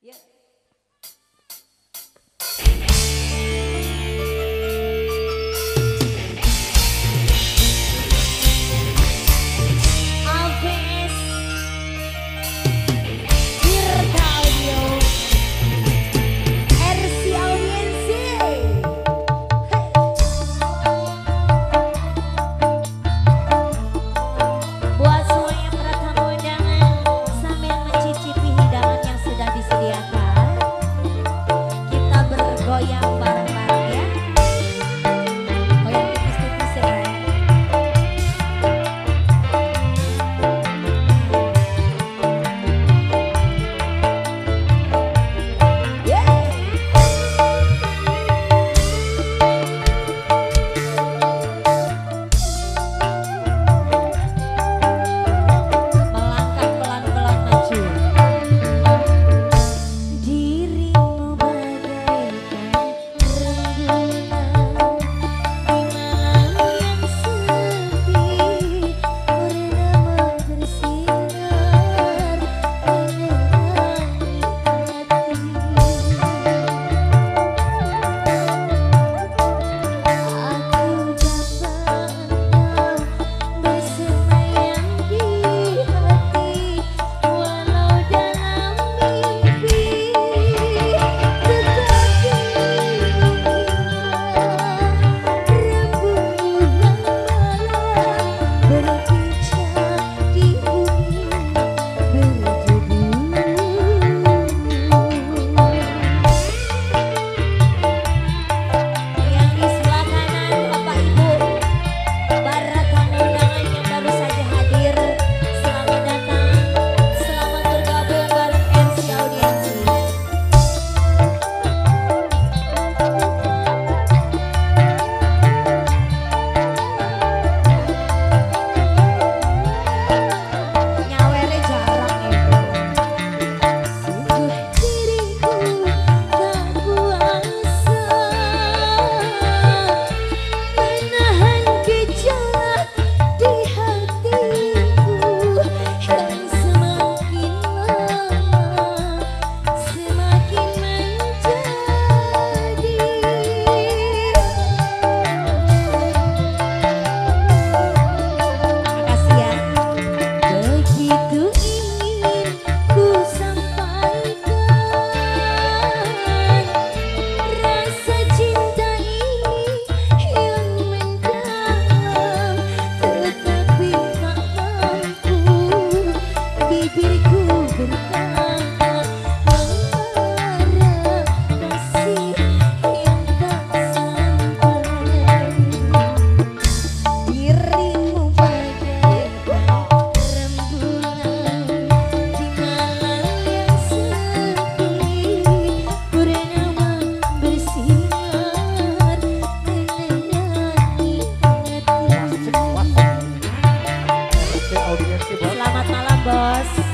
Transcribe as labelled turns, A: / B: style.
A: Selamat malam